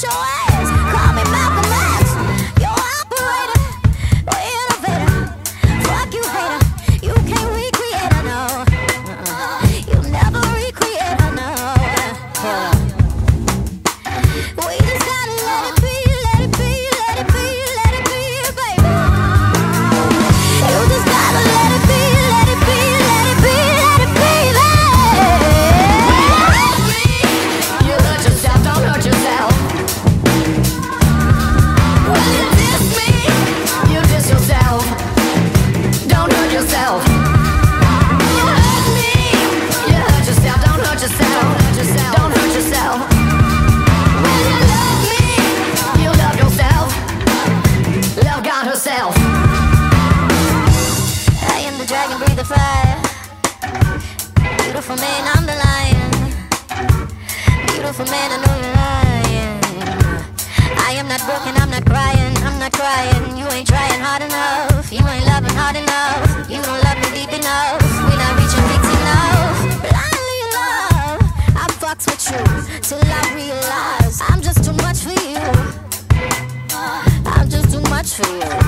球哎、fly. Beautiful man, I'm the lion. Beautiful man, I know you're lying. I am not broken, I'm not crying, I'm not crying. You ain't trying hard enough, you ain't loving hard enough. You don't love me deep enough, we not reaching peaks enough. Blindly in love, I fucks with you till I realize I'm just too much for you. I'm just too much for you.